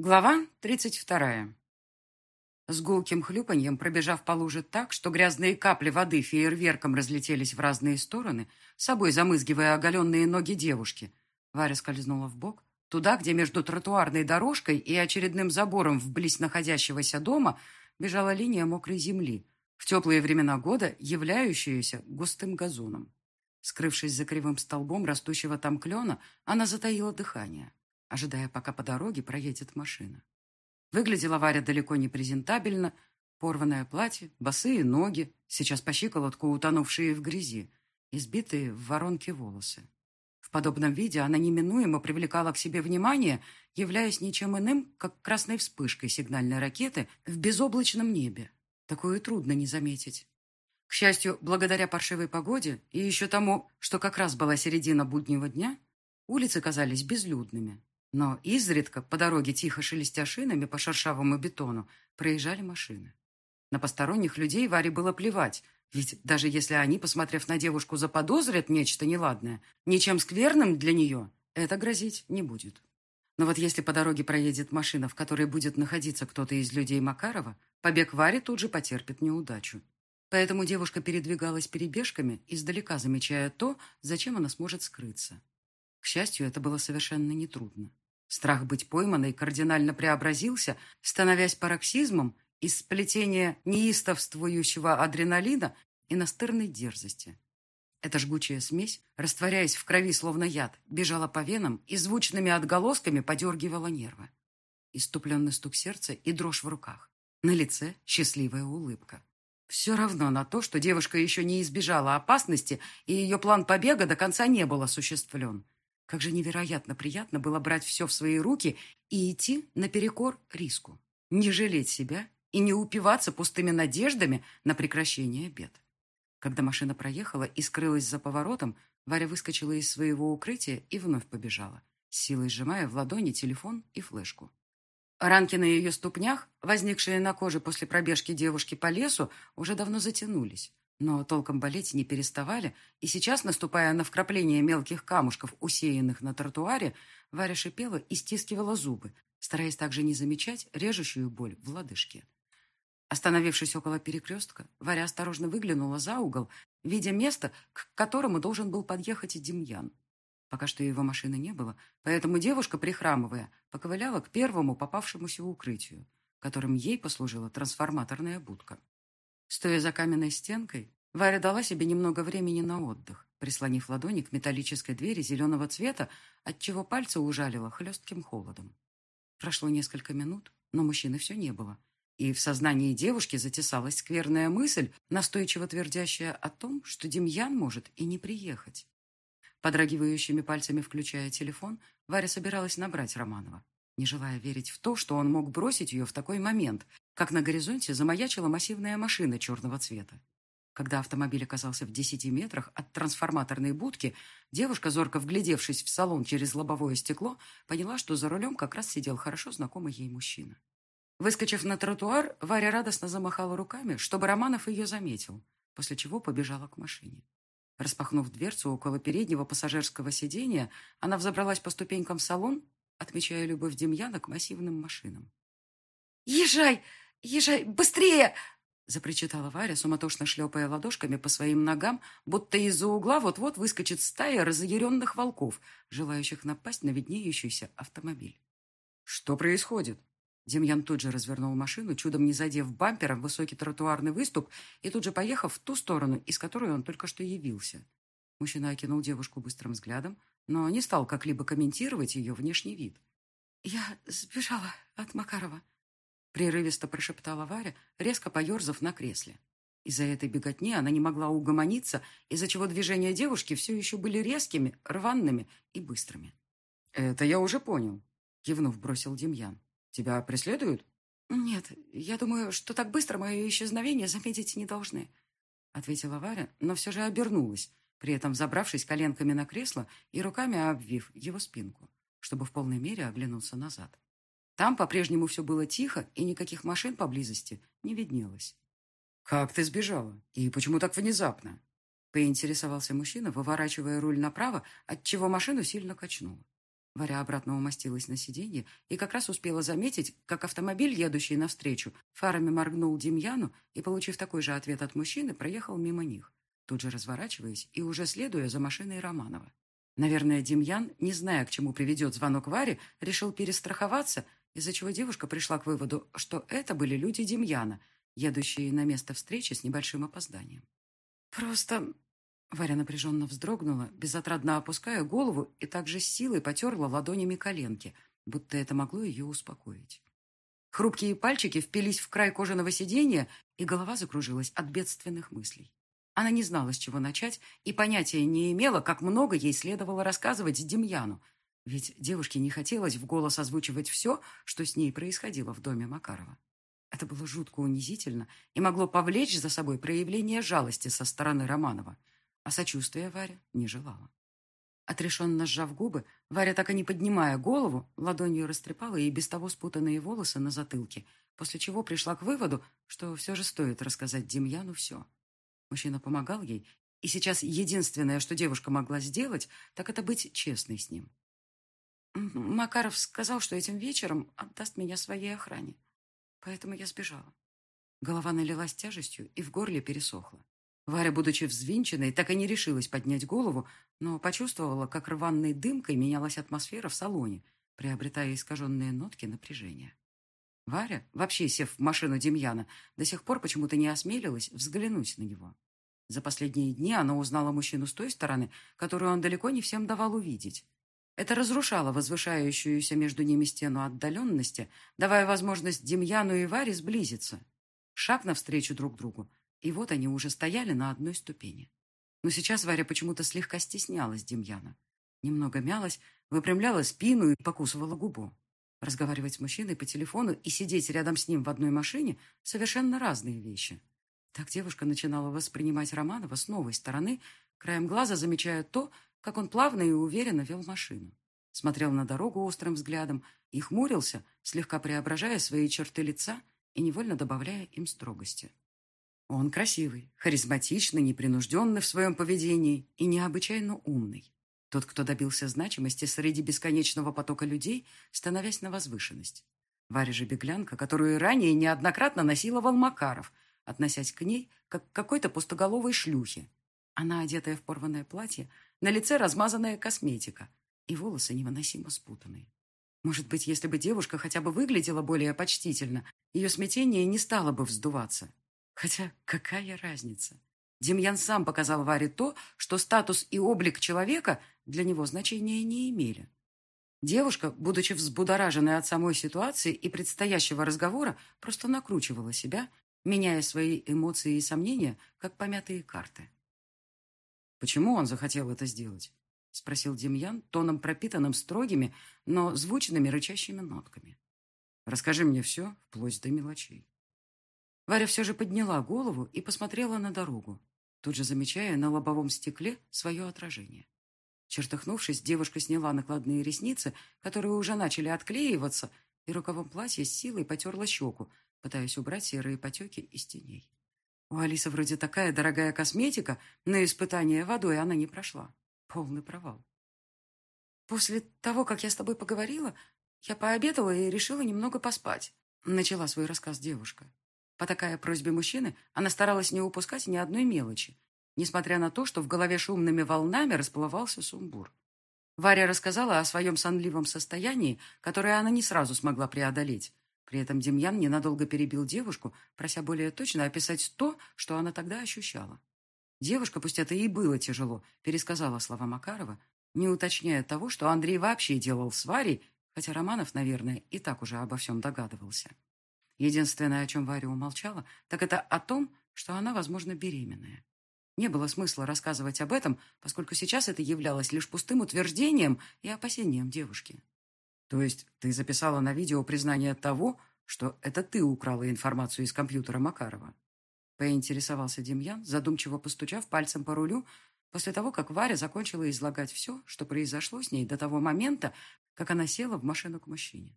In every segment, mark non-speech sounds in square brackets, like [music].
Глава 32. С гулким хлюпаньем, пробежав по луже так, что грязные капли воды фейерверком разлетелись в разные стороны, собой замызгивая оголенные ноги девушки, Варя скользнула в бок, туда, где между тротуарной дорожкой и очередным забором вблизь находящегося дома бежала линия мокрой земли, в теплые времена года являющаяся густым газоном. Скрывшись за кривым столбом растущего там клена, она затаила дыхание ожидая, пока по дороге проедет машина. Выглядела Варя далеко не презентабельно. Порванное платье, босые ноги, сейчас по щиколотку утонувшие в грязи, избитые в воронке волосы. В подобном виде она неминуемо привлекала к себе внимание, являясь ничем иным, как красной вспышкой сигнальной ракеты в безоблачном небе. Такое трудно не заметить. К счастью, благодаря паршивой погоде и еще тому, что как раз была середина буднего дня, улицы казались безлюдными. Но изредка по дороге, тихо шелестя шинами по шершавому бетону, проезжали машины. На посторонних людей Варе было плевать, ведь даже если они, посмотрев на девушку, заподозрят нечто неладное, ничем скверным для нее это грозить не будет. Но вот если по дороге проедет машина, в которой будет находиться кто-то из людей Макарова, побег Вари тут же потерпит неудачу. Поэтому девушка передвигалась перебежками, издалека замечая то, зачем она сможет скрыться. Счастью, это было совершенно нетрудно. Страх быть пойманной кардинально преобразился, становясь пароксизмом из сплетения неистовствующего адреналина и настырной дерзости. Эта жгучая смесь, растворяясь в крови словно яд, бежала по венам и звучными отголосками подергивала нервы. Иступленный стук сердца и дрожь в руках. На лице счастливая улыбка. Все равно на то, что девушка еще не избежала опасности, и ее план побега до конца не был осуществлен. Как же невероятно приятно было брать все в свои руки и идти наперекор риску. Не жалеть себя и не упиваться пустыми надеждами на прекращение бед. Когда машина проехала и скрылась за поворотом, Варя выскочила из своего укрытия и вновь побежала, силой сжимая в ладони телефон и флешку. Ранки на ее ступнях, возникшие на коже после пробежки девушки по лесу, уже давно затянулись, но толком болеть не переставали, и сейчас, наступая на вкрапление мелких камушков, усеянных на тротуаре, Варя шипела и стискивала зубы, стараясь также не замечать режущую боль в лодыжке. Остановившись около перекрестка, Варя осторожно выглянула за угол, видя место, к которому должен был подъехать Демьян. Пока что его машины не было, поэтому девушка, прихрамывая, поковыляла к первому попавшемуся укрытию, которым ей послужила трансформаторная будка. Стоя за каменной стенкой, Варя дала себе немного времени на отдых, прислонив ладони к металлической двери зеленого цвета, отчего пальцы ужалило хлестким холодом. Прошло несколько минут, но мужчины все не было. И в сознании девушки затесалась скверная мысль, настойчиво твердящая о том, что Демьян может и не приехать. Подрагивающими пальцами включая телефон, Варя собиралась набрать Романова, не желая верить в то, что он мог бросить ее в такой момент, как на горизонте замаячила массивная машина черного цвета. Когда автомобиль оказался в десяти метрах от трансформаторной будки, девушка, зорко вглядевшись в салон через лобовое стекло, поняла, что за рулем как раз сидел хорошо знакомый ей мужчина. Выскочив на тротуар, Варя радостно замахала руками, чтобы Романов ее заметил, после чего побежала к машине. Распахнув дверцу около переднего пассажирского сидения, она взобралась по ступенькам в салон, отмечая любовь Демьяна к массивным машинам. «Езжай! Езжай! Быстрее!» запричитала Варя, суматошно шлепая ладошками по своим ногам, будто из-за угла вот-вот выскочит стая разъяренных волков, желающих напасть на виднеющийся автомобиль. «Что происходит?» Демьян тут же развернул машину, чудом не задев бампером высокий тротуарный выступ и тут же поехав в ту сторону, из которой он только что явился. Мужчина окинул девушку быстрым взглядом, но не стал как-либо комментировать ее внешний вид. «Я сбежала от Макарова», Прерывисто прошептала Варя, резко поерзав на кресле. Из-за этой беготни она не могла угомониться, из-за чего движения девушки все еще были резкими, рваными и быстрыми. «Это я уже понял», — кивнув, бросил Демьян. «Тебя преследуют?» «Нет, я думаю, что так быстро мое исчезновение заметить не должны», — ответила Варя, но все же обернулась, при этом забравшись коленками на кресло и руками обвив его спинку, чтобы в полной мере оглянуться назад. Там по-прежнему все было тихо, и никаких машин поблизости не виднелось. «Как ты сбежала? И почему так внезапно?» Поинтересовался мужчина, выворачивая руль направо, отчего машину сильно качнуло. Варя обратно умостилась на сиденье и как раз успела заметить, как автомобиль, едущий навстречу, фарами моргнул Демьяну и, получив такой же ответ от мужчины, проехал мимо них, тут же разворачиваясь и уже следуя за машиной Романова. Наверное, Демьян, не зная, к чему приведет звонок Варе, решил перестраховаться, из-за чего девушка пришла к выводу, что это были люди Демьяна, едущие на место встречи с небольшим опозданием. «Просто Варя напряженно вздрогнула, безотрадно опуская голову и также силой потерла ладонями коленки, будто это могло ее успокоить. Хрупкие пальчики впились в край кожаного сиденья, и голова закружилась от бедственных мыслей. Она не знала, с чего начать, и понятия не имела, как много ей следовало рассказывать Демьяну, ведь девушке не хотелось в голос озвучивать все, что с ней происходило в доме Макарова. Это было жутко унизительно и могло повлечь за собой проявление жалости со стороны Романова – а сочувствия Варя не желала. Отрешенно сжав губы, Варя, так и не поднимая голову, ладонью растрепала и без того спутанные волосы на затылке, после чего пришла к выводу, что все же стоит рассказать Демьяну все. Мужчина помогал ей, и сейчас единственное, что девушка могла сделать, так это быть честной с ним. Макаров сказал, что этим вечером отдаст меня своей охране, поэтому я сбежала. Голова налилась тяжестью и в горле пересохла. Варя, будучи взвинченной, так и не решилась поднять голову, но почувствовала, как рваной дымкой менялась атмосфера в салоне, приобретая искаженные нотки напряжения. Варя, вообще сев в машину Демьяна, до сих пор почему-то не осмелилась взглянуть на него. За последние дни она узнала мужчину с той стороны, которую он далеко не всем давал увидеть. Это разрушало возвышающуюся между ними стену отдаленности, давая возможность Демьяну и Варе сблизиться. Шаг навстречу друг другу, и вот они уже стояли на одной ступени. Но сейчас Варя почему-то слегка стеснялась Демьяна. Немного мялась, выпрямляла спину и покусывала губу. Разговаривать с мужчиной по телефону и сидеть рядом с ним в одной машине – совершенно разные вещи. Так девушка начинала воспринимать Романова с новой стороны, краем глаза замечая то, как он плавно и уверенно вел машину. Смотрел на дорогу острым взглядом и хмурился, слегка преображая свои черты лица и невольно добавляя им строгости. Он красивый, харизматичный, непринужденный в своем поведении и необычайно умный. Тот, кто добился значимости среди бесконечного потока людей, становясь на возвышенность. Варя же беглянка, которую ранее неоднократно насиловал Макаров, относясь к ней как к какой-то пустоголовой шлюхе. Она, одетая в порванное платье, на лице размазанная косметика и волосы невыносимо спутанные. Может быть, если бы девушка хотя бы выглядела более почтительно, ее смятение не стало бы вздуваться. Хотя какая разница? Демьян сам показал Варе то, что статус и облик человека для него значения не имели. Девушка, будучи взбудораженной от самой ситуации и предстоящего разговора, просто накручивала себя, меняя свои эмоции и сомнения, как помятые карты. «Почему он захотел это сделать?» — спросил Демьян, тоном пропитанным строгими, но звучными рычащими нотками. «Расскажи мне все, вплоть до мелочей». Варя все же подняла голову и посмотрела на дорогу, тут же замечая на лобовом стекле свое отражение. Чертыхнувшись, девушка сняла накладные ресницы, которые уже начали отклеиваться, и рукавом платья с силой потерла щеку, пытаясь убрать серые потеки из теней. У Алисы вроде такая дорогая косметика, но испытание водой она не прошла. Полный провал. «После того, как я с тобой поговорила, я пообедала и решила немного поспать», — начала свой рассказ девушка. По такая просьбе мужчины она старалась не упускать ни одной мелочи, несмотря на то, что в голове шумными волнами расплывался сумбур. Варя рассказала о своем сонливом состоянии, которое она не сразу смогла преодолеть. При этом Демьян ненадолго перебил девушку, прося более точно описать то, что она тогда ощущала. Девушка, пусть это и было тяжело, пересказала слова Макарова, не уточняя того, что Андрей вообще делал с Варей, хотя Романов, наверное, и так уже обо всем догадывался. Единственное, о чем Варя умолчала, так это о том, что она, возможно, беременная. Не было смысла рассказывать об этом, поскольку сейчас это являлось лишь пустым утверждением и опасением девушки. То есть ты записала на видео признание того, что это ты украла информацию из компьютера Макарова? Поинтересовался Демьян, задумчиво постучав пальцем по рулю, после того, как Варя закончила излагать все, что произошло с ней до того момента, как она села в машину к мужчине.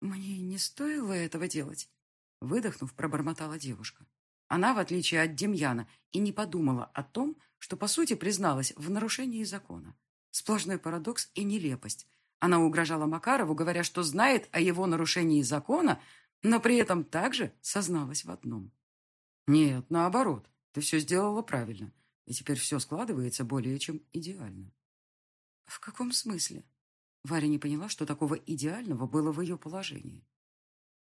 «Мне не стоило этого делать», — выдохнув, пробормотала девушка. Она, в отличие от Демьяна, и не подумала о том, что, по сути, призналась в нарушении закона. Сплошной парадокс и нелепость. Она угрожала Макарову, говоря, что знает о его нарушении закона, но при этом также созналась в одном. «Нет, наоборот, ты все сделала правильно, и теперь все складывается более чем идеально». «В каком смысле?» Варя не поняла, что такого идеального было в ее положении.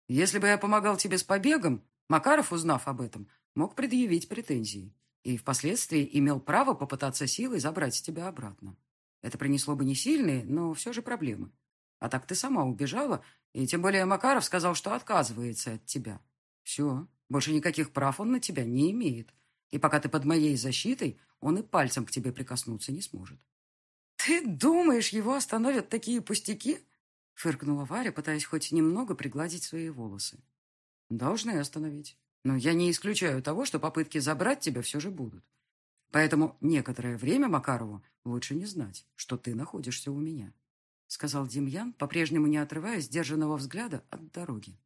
«Если бы я помогал тебе с побегом, Макаров, узнав об этом, мог предъявить претензии и впоследствии имел право попытаться силой забрать тебя обратно. Это принесло бы не сильные, но все же проблемы. А так ты сама убежала, и тем более Макаров сказал, что отказывается от тебя. Все, больше никаких прав он на тебя не имеет. И пока ты под моей защитой, он и пальцем к тебе прикоснуться не сможет. «Ты думаешь, его остановят такие пустяки?» Фыркнула Варя, пытаясь хоть немного пригладить свои волосы. «Должны остановить. Но я не исключаю того, что попытки забрать тебя все же будут. Поэтому некоторое время Макарову лучше не знать, что ты находишься у меня», сказал Демьян, по-прежнему не отрывая сдержанного взгляда от дороги.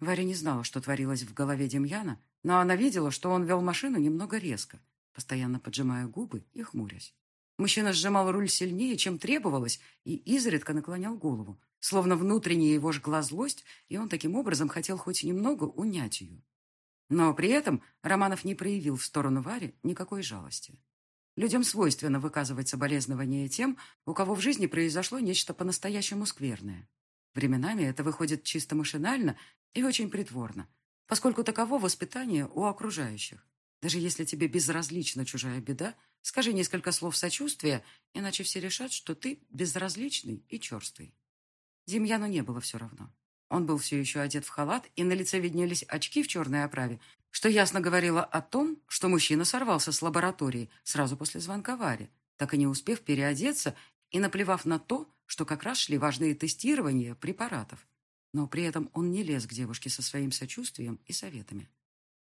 Варя не знала, что творилось в голове Демьяна, но она видела, что он вел машину немного резко, постоянно поджимая губы и хмурясь. Мужчина сжимал руль сильнее, чем требовалось, и изредка наклонял голову, словно внутренне его жгла злость, и он таким образом хотел хоть немного унять ее. Но при этом Романов не проявил в сторону Вари никакой жалости. Людям свойственно выказывать соболезнования тем, у кого в жизни произошло нечто по-настоящему скверное. Временами это выходит чисто машинально и очень притворно, поскольку таково воспитание у окружающих. Даже если тебе безразлична чужая беда, скажи несколько слов сочувствия, иначе все решат, что ты безразличный и черствый. Демьяну не было все равно. Он был все еще одет в халат, и на лице виднелись очки в черной оправе, что ясно говорило о том, что мужчина сорвался с лаборатории сразу после звонка Варе, так и не успев переодеться и наплевав на то, что как раз шли важные тестирования препаратов. Но при этом он не лез к девушке со своим сочувствием и советами.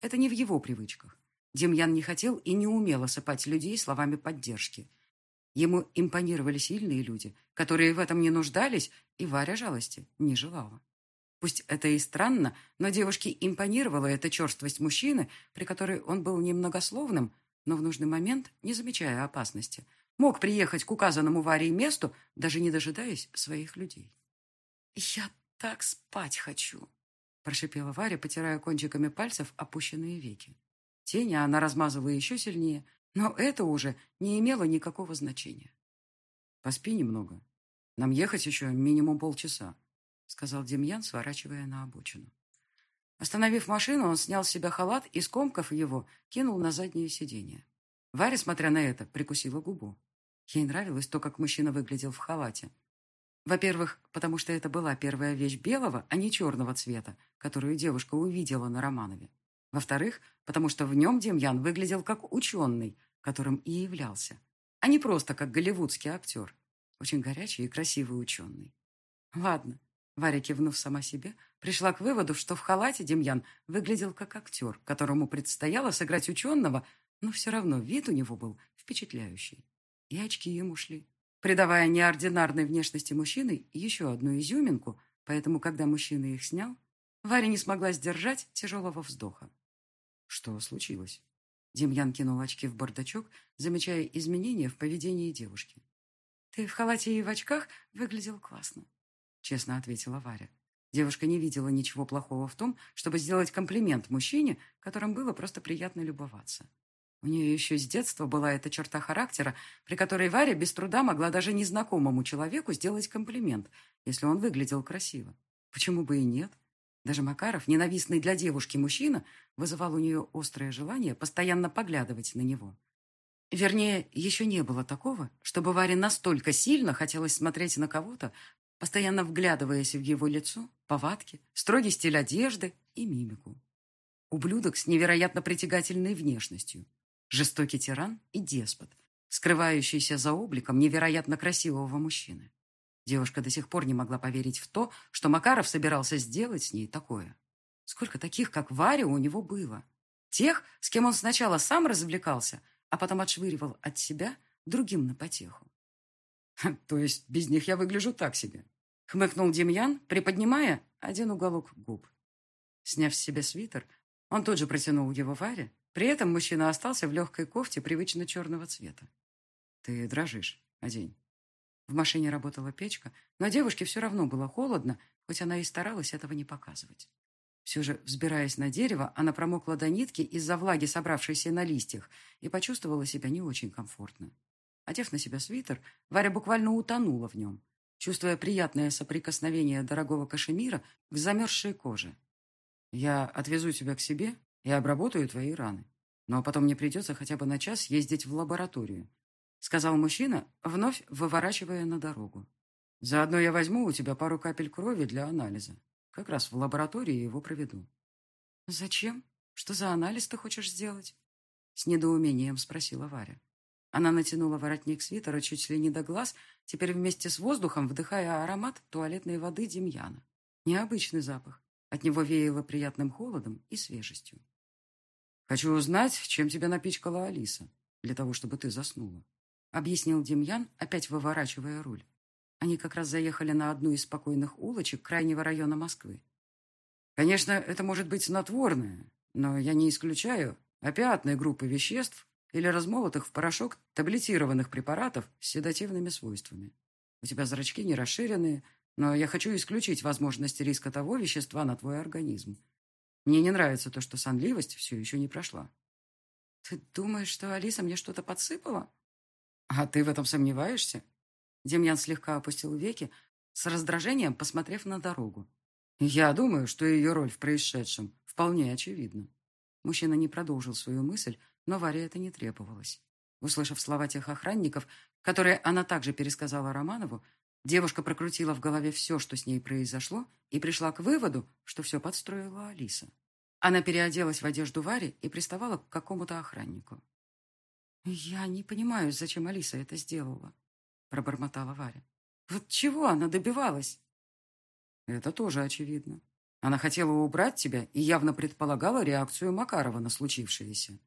Это не в его привычках. Демьян не хотел и не умел осыпать людей словами поддержки. Ему импонировали сильные люди, которые в этом не нуждались, и Варя жалости не желала. Пусть это и странно, но девушке импонировала эта черствость мужчины, при которой он был немногословным, но в нужный момент, не замечая опасности, мог приехать к указанному Варей месту, даже не дожидаясь своих людей. «Я так спать хочу», – прошипела Варя, потирая кончиками пальцев опущенные веки. Тени она размазывала еще сильнее, но это уже не имело никакого значения. «Поспи немного. Нам ехать еще минимум полчаса сказал Демьян, сворачивая на обочину. Остановив машину, он снял с себя халат и, скомкав его, кинул на заднее сиденье. Варя, смотря на это, прикусила губу. Ей нравилось то, как мужчина выглядел в халате. Во-первых, потому что это была первая вещь белого, а не черного цвета, которую девушка увидела на Романове. Во-вторых, потому что в нем Демьян выглядел как ученый, которым и являлся, а не просто как голливудский актер. Очень горячий и красивый ученый. Ладно, Варя, кивнув сама себе, пришла к выводу, что в халате Демьян выглядел как актер, которому предстояло сыграть ученого, но все равно вид у него был впечатляющий. И очки ему шли, придавая неординарной внешности мужчины еще одну изюминку, поэтому, когда мужчина их снял, Варя не смогла сдержать тяжелого вздоха. Что случилось? Демьян кинул очки в бардачок, замечая изменения в поведении девушки. «Ты в халате и в очках выглядел классно», честно ответила Варя. Девушка не видела ничего плохого в том, чтобы сделать комплимент мужчине, которым было просто приятно любоваться. У нее еще с детства была эта черта характера, при которой Варя без труда могла даже незнакомому человеку сделать комплимент, если он выглядел красиво. Почему бы и нет? Даже Макаров, ненавистный для девушки мужчина, вызывал у нее острое желание постоянно поглядывать на него. Вернее, еще не было такого, чтобы Варе настолько сильно хотелось смотреть на кого-то, постоянно вглядываясь в его лицо, повадки, строгий стиль одежды и мимику. Ублюдок с невероятно притягательной внешностью. Жестокий тиран и деспот, скрывающийся за обликом невероятно красивого мужчины. Девушка до сих пор не могла поверить в то, что Макаров собирался сделать с ней такое. Сколько таких, как Варя, у него было? Тех, с кем он сначала сам развлекался, а потом отшвыривал от себя другим на потеху. [laughs] То есть без них я выгляжу так себе. Хмыкнул Демьян, приподнимая один уголок губ. Сняв с себя свитер, он тут же протянул его Варе. При этом мужчина остался в легкой кофте привычно черного цвета. «Ты дрожишь, одень». В машине работала печка, но девушке все равно было холодно, хоть она и старалась этого не показывать. Все же, взбираясь на дерево, она промокла до нитки из-за влаги, собравшейся на листьях, и почувствовала себя не очень комфортно. Одев на себя свитер, Варя буквально утонула в нем, чувствуя приятное соприкосновение дорогого кашемира к замерзшей коже. «Я отвезу тебя к себе и обработаю твои раны. Но потом мне придется хотя бы на час ездить в лабораторию», сказал мужчина, вновь выворачивая на дорогу. «Заодно я возьму у тебя пару капель крови для анализа. Как раз в лаборатории его проведу». «Зачем? Что за анализ ты хочешь сделать?» С недоумением спросила Варя. Она натянула воротник свитера чуть ли не до глаз, теперь вместе с воздухом вдыхая аромат туалетной воды Демьяна. Необычный запах. От него веяло приятным холодом и свежестью. «Хочу узнать, чем тебя напичкала Алиса, для того, чтобы ты заснула», объяснил Демьян, опять выворачивая руль. Они как раз заехали на одну из спокойных улочек крайнего района Москвы. «Конечно, это может быть снотворное, но я не исключаю опиатной группы веществ, или размолотых в порошок таблетированных препаратов с седативными свойствами. У тебя зрачки не расширенные, но я хочу исключить возможность риска того вещества на твой организм. Мне не нравится то, что сонливость все еще не прошла. Ты думаешь, что Алиса мне что-то подсыпала? А ты в этом сомневаешься? Демьян слегка опустил веки, с раздражением посмотрев на дорогу. Я думаю, что ее роль в происшедшем вполне очевидна. Мужчина не продолжил свою мысль, но Варе это не требовалось. Услышав слова тех охранников, которые она также пересказала Романову, девушка прокрутила в голове все, что с ней произошло, и пришла к выводу, что все подстроила Алиса. Она переоделась в одежду Вари и приставала к какому-то охраннику. «Я не понимаю, зачем Алиса это сделала», — пробормотала Варя. «Вот чего она добивалась?» «Это тоже очевидно. Она хотела убрать тебя и явно предполагала реакцию Макарова на случившееся.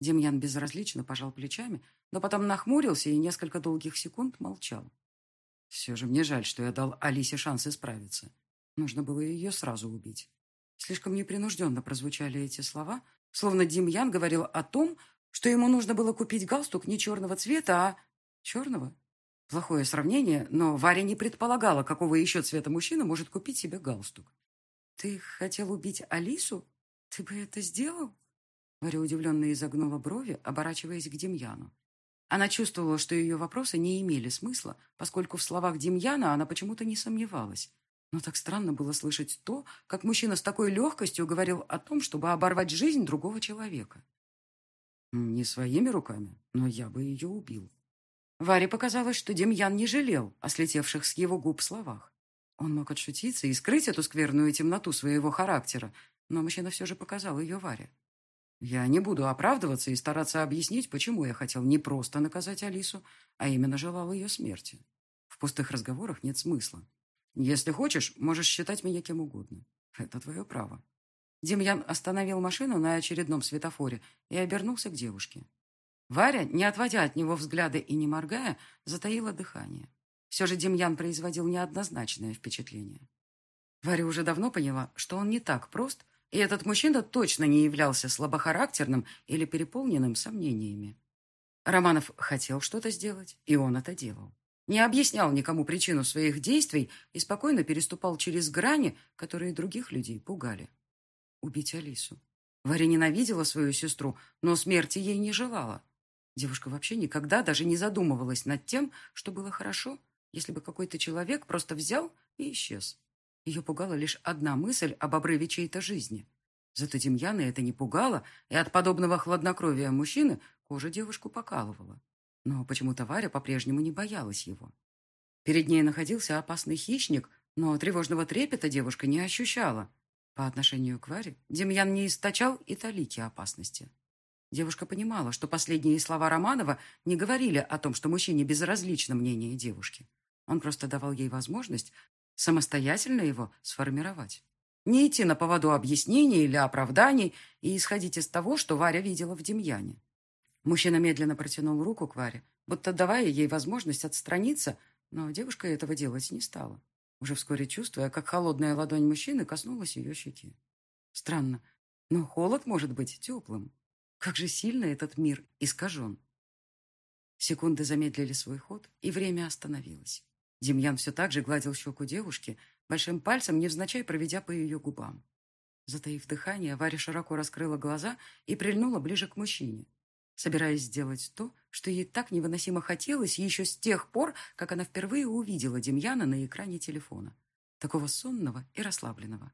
Демьян безразлично пожал плечами, но потом нахмурился и несколько долгих секунд молчал. Все же мне жаль, что я дал Алисе шанс исправиться. Нужно было ее сразу убить. Слишком непринужденно прозвучали эти слова, словно Демьян говорил о том, что ему нужно было купить галстук не черного цвета, а черного. Плохое сравнение, но Варя не предполагала, какого еще цвета мужчина может купить себе галстук. «Ты хотел убить Алису? Ты бы это сделал?» Варя удивленно изогнула брови, оборачиваясь к Демьяну. Она чувствовала, что ее вопросы не имели смысла, поскольку в словах Демьяна она почему-то не сомневалась. Но так странно было слышать то, как мужчина с такой легкостью говорил о том, чтобы оборвать жизнь другого человека. Не своими руками, но я бы ее убил. Варе показалось, что Демьян не жалел о слетевших с его губ словах. Он мог отшутиться и скрыть эту скверную темноту своего характера, но мужчина все же показал ее Варе. Я не буду оправдываться и стараться объяснить, почему я хотел не просто наказать Алису, а именно желал ее смерти. В пустых разговорах нет смысла. Если хочешь, можешь считать меня кем угодно. Это твое право. Демьян остановил машину на очередном светофоре и обернулся к девушке. Варя, не отводя от него взгляды и не моргая, затаила дыхание. Все же Демьян производил неоднозначное впечатление. Варя уже давно поняла, что он не так прост, и этот мужчина точно не являлся слабохарактерным или переполненным сомнениями. Романов хотел что-то сделать, и он это делал. Не объяснял никому причину своих действий и спокойно переступал через грани, которые других людей пугали. Убить Алису. Варя ненавидела свою сестру, но смерти ей не желала. Девушка вообще никогда даже не задумывалась над тем, что было хорошо, если бы какой-то человек просто взял и исчез. Ее пугала лишь одна мысль об обрыве чьей-то жизни. Зато Демьяна это не пугало, и от подобного хладнокровия мужчины кожа девушку покалывала. Но почему-то Варя по-прежнему не боялась его. Перед ней находился опасный хищник, но тревожного трепета девушка не ощущала. По отношению к Варе Демьян не источал и талики опасности. Девушка понимала, что последние слова Романова не говорили о том, что мужчине безразлично мнение девушки. Он просто давал ей возможность самостоятельно его сформировать. Не идти на поводу объяснений или оправданий и исходить из того, что Варя видела в Демьяне. Мужчина медленно протянул руку к Варе, будто давая ей возможность отстраниться, но девушка этого делать не стала, уже вскоре чувствуя, как холодная ладонь мужчины коснулась ее щеки. Странно, но холод может быть теплым. Как же сильно этот мир искажен. Секунды замедлили свой ход, и время остановилось. Демьян все так же гладил щеку девушки, большим пальцем невзначай проведя по ее губам. Затаив дыхание, Варя широко раскрыла глаза и прильнула ближе к мужчине, собираясь сделать то, что ей так невыносимо хотелось еще с тех пор, как она впервые увидела Демьяна на экране телефона, такого сонного и расслабленного.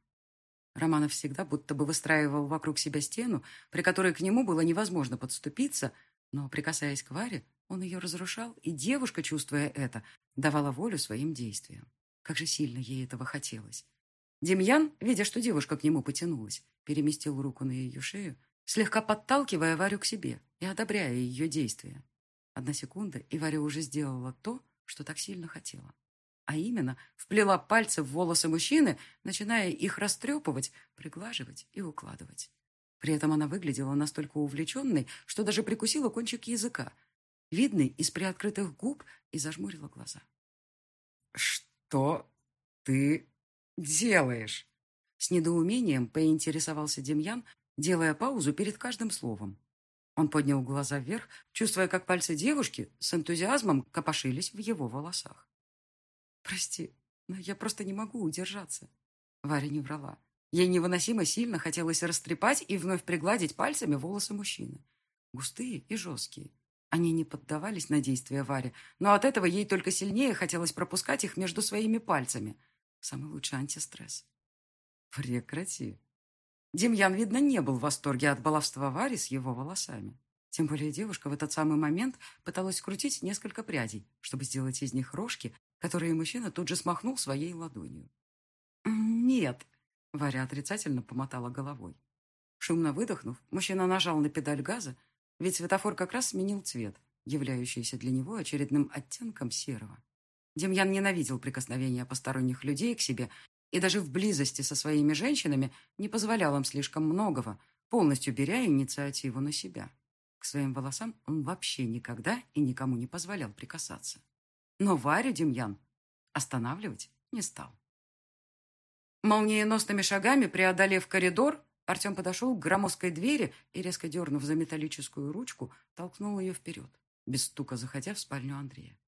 Романов всегда будто бы выстраивал вокруг себя стену, при которой к нему было невозможно подступиться, но, прикасаясь к Варе, он ее разрушал, и девушка, чувствуя это, давала волю своим действиям. Как же сильно ей этого хотелось. Демьян, видя, что девушка к нему потянулась, переместил руку на ее шею, слегка подталкивая Варю к себе и одобряя ее действия. Одна секунда, и Варя уже сделала то, что так сильно хотела. А именно, вплела пальцы в волосы мужчины, начиная их растрепывать, приглаживать и укладывать. При этом она выглядела настолько увлеченной, что даже прикусила кончик языка, видный из приоткрытых губ, и зажмурила глаза. «Что ты делаешь?» С недоумением поинтересовался Демьян, делая паузу перед каждым словом. Он поднял глаза вверх, чувствуя, как пальцы девушки с энтузиазмом копошились в его волосах. «Прости, но я просто не могу удержаться». Варя не врала. Ей невыносимо сильно хотелось растрепать и вновь пригладить пальцами волосы мужчины. Густые и жесткие. Они не поддавались на действия Варе, но от этого ей только сильнее хотелось пропускать их между своими пальцами. Самый лучший антистресс. Прекрати. Демьян, видно, не был в восторге от баловства Вари с его волосами. Тем более девушка в этот самый момент пыталась крутить несколько прядей, чтобы сделать из них рожки, которые мужчина тут же смахнул своей ладонью. «Нет», — Варя отрицательно помотала головой. Шумно выдохнув, мужчина нажал на педаль газа, ведь светофор как раз сменил цвет, являющийся для него очередным оттенком серого. Демьян ненавидел прикосновения посторонних людей к себе и даже в близости со своими женщинами не позволял им слишком многого, полностью беря инициативу на себя. К своим волосам он вообще никогда и никому не позволял прикасаться. Но Варю Демьян останавливать не стал. Молниеносными шагами преодолев коридор, Артем подошел к громоздкой двери и, резко дернув за металлическую ручку, толкнул ее вперед, без стука заходя в спальню Андрея.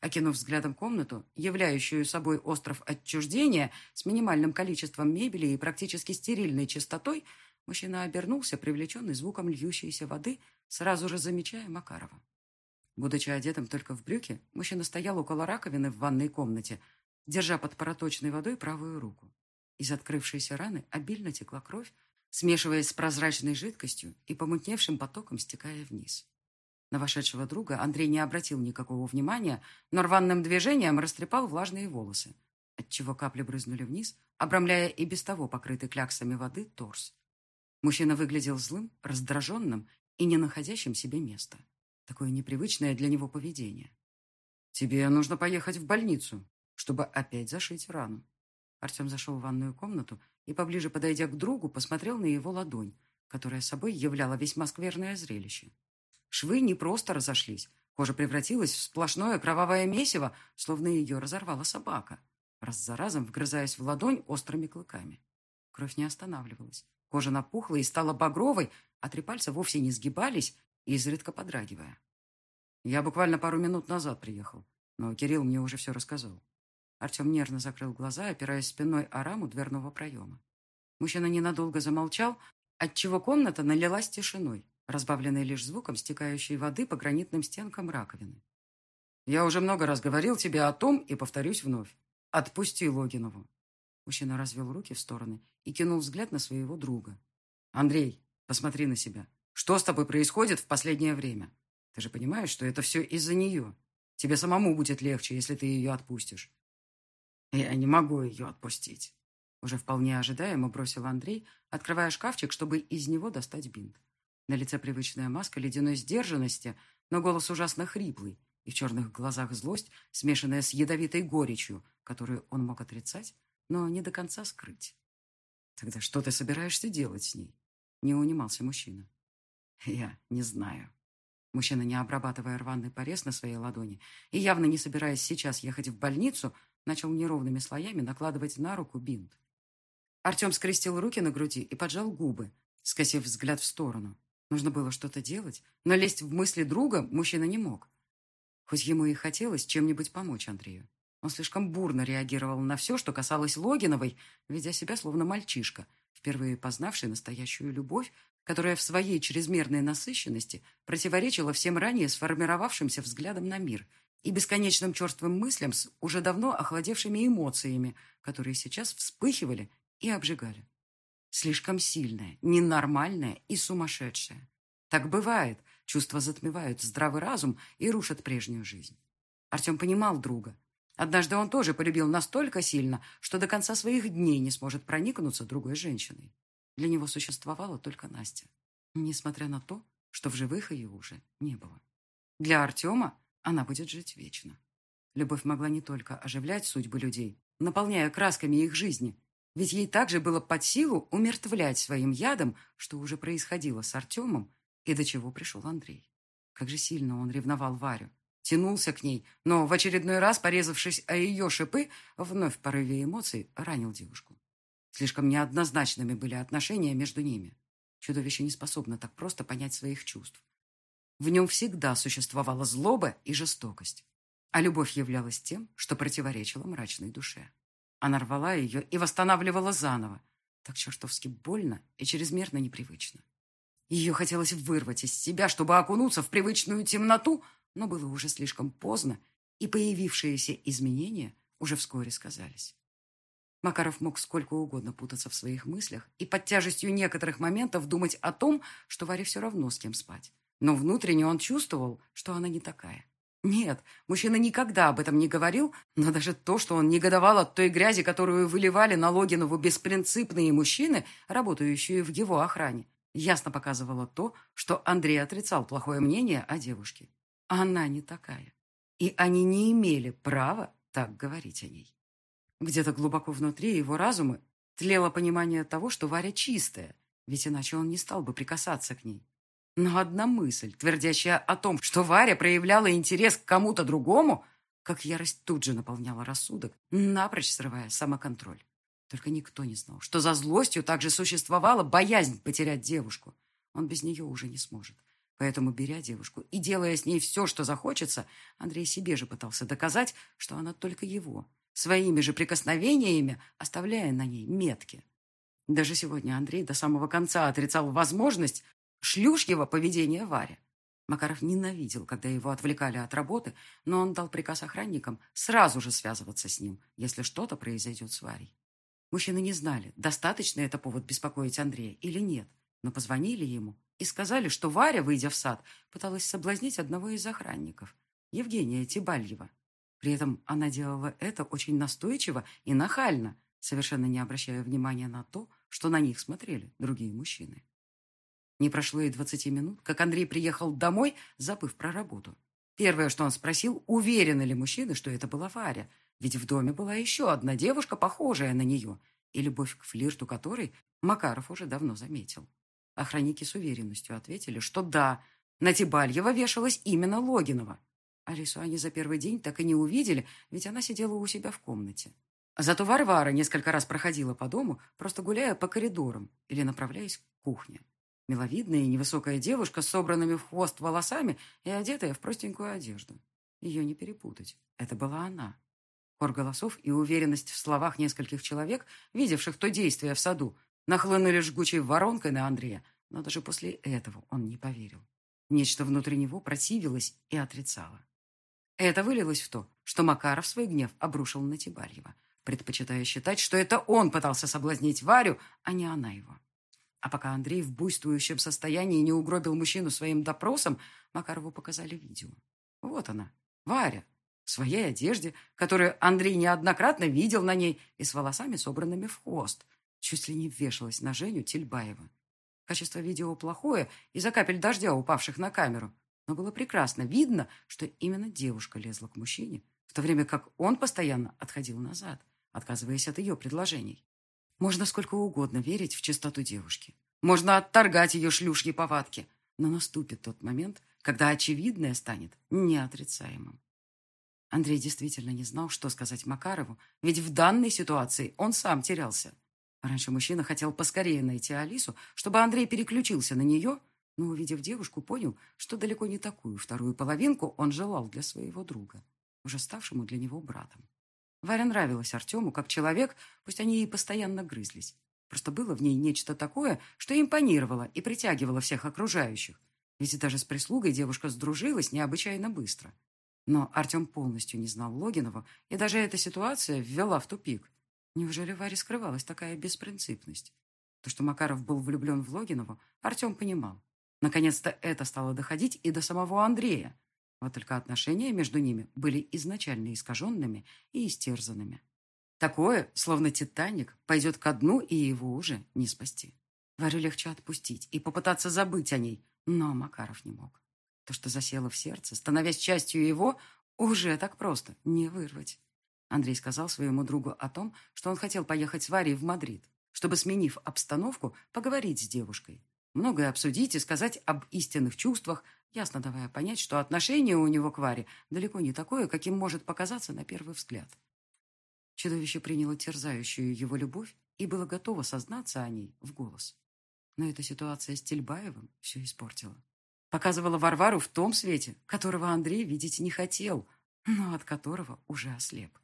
Окинув взглядом комнату, являющую собой остров отчуждения с минимальным количеством мебели и практически стерильной чистотой, мужчина обернулся, привлеченный звуком льющейся воды, сразу же замечая Макарова. Будучи одетым только в брюки, мужчина стоял около раковины в ванной комнате, держа под проточной водой правую руку. Из открывшейся раны обильно текла кровь, смешиваясь с прозрачной жидкостью и помутневшим потоком стекая вниз. На вошедшего друга Андрей не обратил никакого внимания, но рваным движением растрепал влажные волосы, отчего капли брызнули вниз, обрамляя и без того покрытый кляксами воды торс. Мужчина выглядел злым, раздраженным и не находящим себе места. Такое непривычное для него поведение. «Тебе нужно поехать в больницу, чтобы опять зашить рану». Артем зашел в ванную комнату и, поближе подойдя к другу, посмотрел на его ладонь, которая собой являла весьма скверное зрелище. Швы не просто разошлись. Кожа превратилась в сплошное кровавое месиво, словно ее разорвала собака, раз за разом вгрызаясь в ладонь острыми клыками. Кровь не останавливалась. Кожа напухла и стала багровой, а три пальца вовсе не сгибались, изредка подрагивая. Я буквально пару минут назад приехал, но Кирилл мне уже все рассказал. Артем нервно закрыл глаза, опираясь спиной о раму дверного проема. Мужчина ненадолго замолчал, отчего комната налилась тишиной, разбавленной лишь звуком стекающей воды по гранитным стенкам раковины. «Я уже много раз говорил тебе о том и повторюсь вновь. Отпусти Логинову». Мужчина развел руки в стороны и кинул взгляд на своего друга. «Андрей, посмотри на себя. Что с тобой происходит в последнее время? Ты же понимаешь, что это все из-за нее. Тебе самому будет легче, если ты ее отпустишь. «Я не могу ее отпустить», — уже вполне ожидаемо бросил Андрей, открывая шкафчик, чтобы из него достать бинт. На лице привычная маска ледяной сдержанности, но голос ужасно хриплый, и в черных глазах злость, смешанная с ядовитой горечью, которую он мог отрицать, но не до конца скрыть. «Тогда что ты собираешься делать с ней?» — не унимался мужчина. «Я не знаю». Мужчина, не обрабатывая рваный порез на своей ладони и явно не собираясь сейчас ехать в больницу, начал неровными слоями накладывать на руку бинт. Артем скрестил руки на груди и поджал губы, скосив взгляд в сторону. Нужно было что-то делать, но лезть в мысли друга мужчина не мог. Хоть ему и хотелось чем-нибудь помочь Андрею. Он слишком бурно реагировал на все, что касалось Логиновой, ведя себя словно мальчишка, впервые познавший настоящую любовь, которая в своей чрезмерной насыщенности противоречила всем ранее сформировавшимся взглядам на мир и бесконечным черствым мыслям с уже давно охладевшими эмоциями, которые сейчас вспыхивали и обжигали. Слишком сильная, ненормальная и сумасшедшая. Так бывает, чувства затмевают здравый разум и рушат прежнюю жизнь. Артем понимал друга. Однажды он тоже полюбил настолько сильно, что до конца своих дней не сможет проникнуться другой женщиной. Для него существовала только Настя, несмотря на то, что в живых ее уже не было. Для Артема она будет жить вечно. Любовь могла не только оживлять судьбы людей, наполняя красками их жизни, ведь ей также было под силу умертвлять своим ядом, что уже происходило с Артемом и до чего пришел Андрей. Как же сильно он ревновал Варю, тянулся к ней, но в очередной раз, порезавшись о ее шипы, вновь в порыве эмоций ранил девушку. Слишком неоднозначными были отношения между ними. Чудовище не способно так просто понять своих чувств. В нем всегда существовала злоба и жестокость. А любовь являлась тем, что противоречила мрачной душе. Она рвала ее и восстанавливала заново. Так чертовски больно и чрезмерно непривычно. Ее хотелось вырвать из себя, чтобы окунуться в привычную темноту, но было уже слишком поздно, и появившиеся изменения уже вскоре сказались. Макаров мог сколько угодно путаться в своих мыслях и под тяжестью некоторых моментов думать о том, что Варе все равно с кем спать. Но внутренне он чувствовал, что она не такая. Нет, мужчина никогда об этом не говорил, но даже то, что он негодовал от той грязи, которую выливали на Логинову беспринципные мужчины, работающие в его охране, ясно показывало то, что Андрей отрицал плохое мнение о девушке. Она не такая. И они не имели права так говорить о ней. Где-то глубоко внутри его разума тлело понимание того, что Варя чистая, ведь иначе он не стал бы прикасаться к ней. Но одна мысль, твердящая о том, что Варя проявляла интерес к кому-то другому, как ярость тут же наполняла рассудок, напрочь срывая самоконтроль. Только никто не знал, что за злостью также существовала боязнь потерять девушку. Он без нее уже не сможет. Поэтому, беря девушку и делая с ней все, что захочется, Андрей себе же пытался доказать, что она только его, своими же прикосновениями оставляя на ней метки. Даже сегодня Андрей до самого конца отрицал возможность шлюшьего поведения Варе. Макаров ненавидел, когда его отвлекали от работы, но он дал приказ охранникам сразу же связываться с ним, если что-то произойдет с Варей. Мужчины не знали, достаточно это повод беспокоить Андрея или нет, но позвонили ему и сказали, что Варя, выйдя в сад, пыталась соблазнить одного из охранников, Евгения Тибальева. При этом она делала это очень настойчиво и нахально, совершенно не обращая внимания на то, что на них смотрели другие мужчины. Не прошло и двадцати минут, как Андрей приехал домой, забыв про работу. Первое, что он спросил, уверены ли мужчины, что это была Варя, ведь в доме была еще одна девушка, похожая на нее, и любовь к флирту которой Макаров уже давно заметил. Охранники с уверенностью ответили, что да, на Тибальева вешалась именно Логинова. Алису они за первый день так и не увидели, ведь она сидела у себя в комнате. Зато Варвара несколько раз проходила по дому, просто гуляя по коридорам или направляясь к кухне. Миловидная невысокая девушка с собранными в хвост волосами и одетая в простенькую одежду. Ее не перепутать. Это была она. Хор голосов и уверенность в словах нескольких человек, видевших то действие в саду, нахлынули жгучей воронкой на Андрея, но даже после этого он не поверил. Нечто внутри него противилось и отрицало. Это вылилось в то, что Макаров свой гнев обрушил на Тибарьева, предпочитая считать, что это он пытался соблазнить Варю, а не она его. А пока Андрей в буйствующем состоянии не угробил мужчину своим допросом, Макарову показали видео. Вот она, Варя, в своей одежде, которую Андрей неоднократно видел на ней и с волосами, собранными в хвост, чуть ли не вешалась на Женю Тельбаева. Качество видео плохое из-за капель дождя, упавших на камеру, но было прекрасно видно, что именно девушка лезла к мужчине, в то время как он постоянно отходил назад, отказываясь от ее предложений. Можно сколько угодно верить в чистоту девушки. Можно отторгать ее шлюшьи повадки. Но наступит тот момент, когда очевидное станет неотрицаемым. Андрей действительно не знал, что сказать Макарову, ведь в данной ситуации он сам терялся. Раньше мужчина хотел поскорее найти Алису, чтобы Андрей переключился на нее, но, увидев девушку, понял, что далеко не такую вторую половинку он желал для своего друга, уже ставшему для него братом. Варя нравилась Артему как человек, пусть они и постоянно грызлись. Просто было в ней нечто такое, что импонировало и притягивало всех окружающих. Ведь даже с прислугой девушка сдружилась необычайно быстро. Но Артем полностью не знал Логинова, и даже эта ситуация ввела в тупик. Неужели Варе скрывалась такая беспринципность? То, что Макаров был влюблен в Логинову, Артем понимал. Наконец-то это стало доходить и до самого Андрея. Вот только отношения между ними были изначально искаженными и истерзанными. Такое, словно Титаник, пойдет ко дну, и его уже не спасти. Варю легче отпустить и попытаться забыть о ней, но Макаров не мог. То, что засело в сердце, становясь частью его, уже так просто не вырвать. Андрей сказал своему другу о том, что он хотел поехать с Варей в Мадрид, чтобы, сменив обстановку, поговорить с девушкой. Многое обсудить и сказать об истинных чувствах, ясно давая понять, что отношение у него к Варе далеко не такое, каким может показаться на первый взгляд. Чудовище приняло терзающую его любовь и было готово сознаться о ней в голос. Но эта ситуация с Тельбаевым все испортила. Показывала Варвару в том свете, которого Андрей видеть не хотел, но от которого уже ослеп.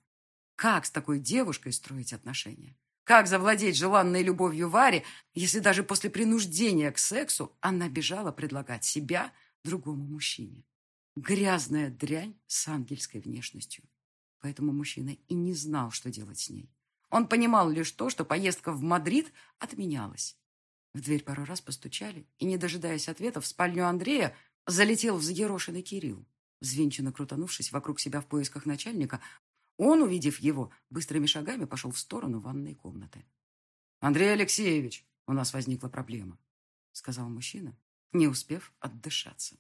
Как с такой девушкой строить отношения? Как завладеть желанной любовью Варе, если даже после принуждения к сексу она бежала предлагать себя другому мужчине? Грязная дрянь с ангельской внешностью. Поэтому мужчина и не знал, что делать с ней. Он понимал лишь то, что поездка в Мадрид отменялась. В дверь пару раз постучали, и, не дожидаясь ответа, в спальню Андрея залетел взъерошенный Кирилл. Взвинченно крутанувшись вокруг себя в поисках начальника, он, увидев его, быстрыми шагами пошел в сторону ванной комнаты. «Андрей Алексеевич, у нас возникла проблема», — сказал мужчина, не успев отдышаться.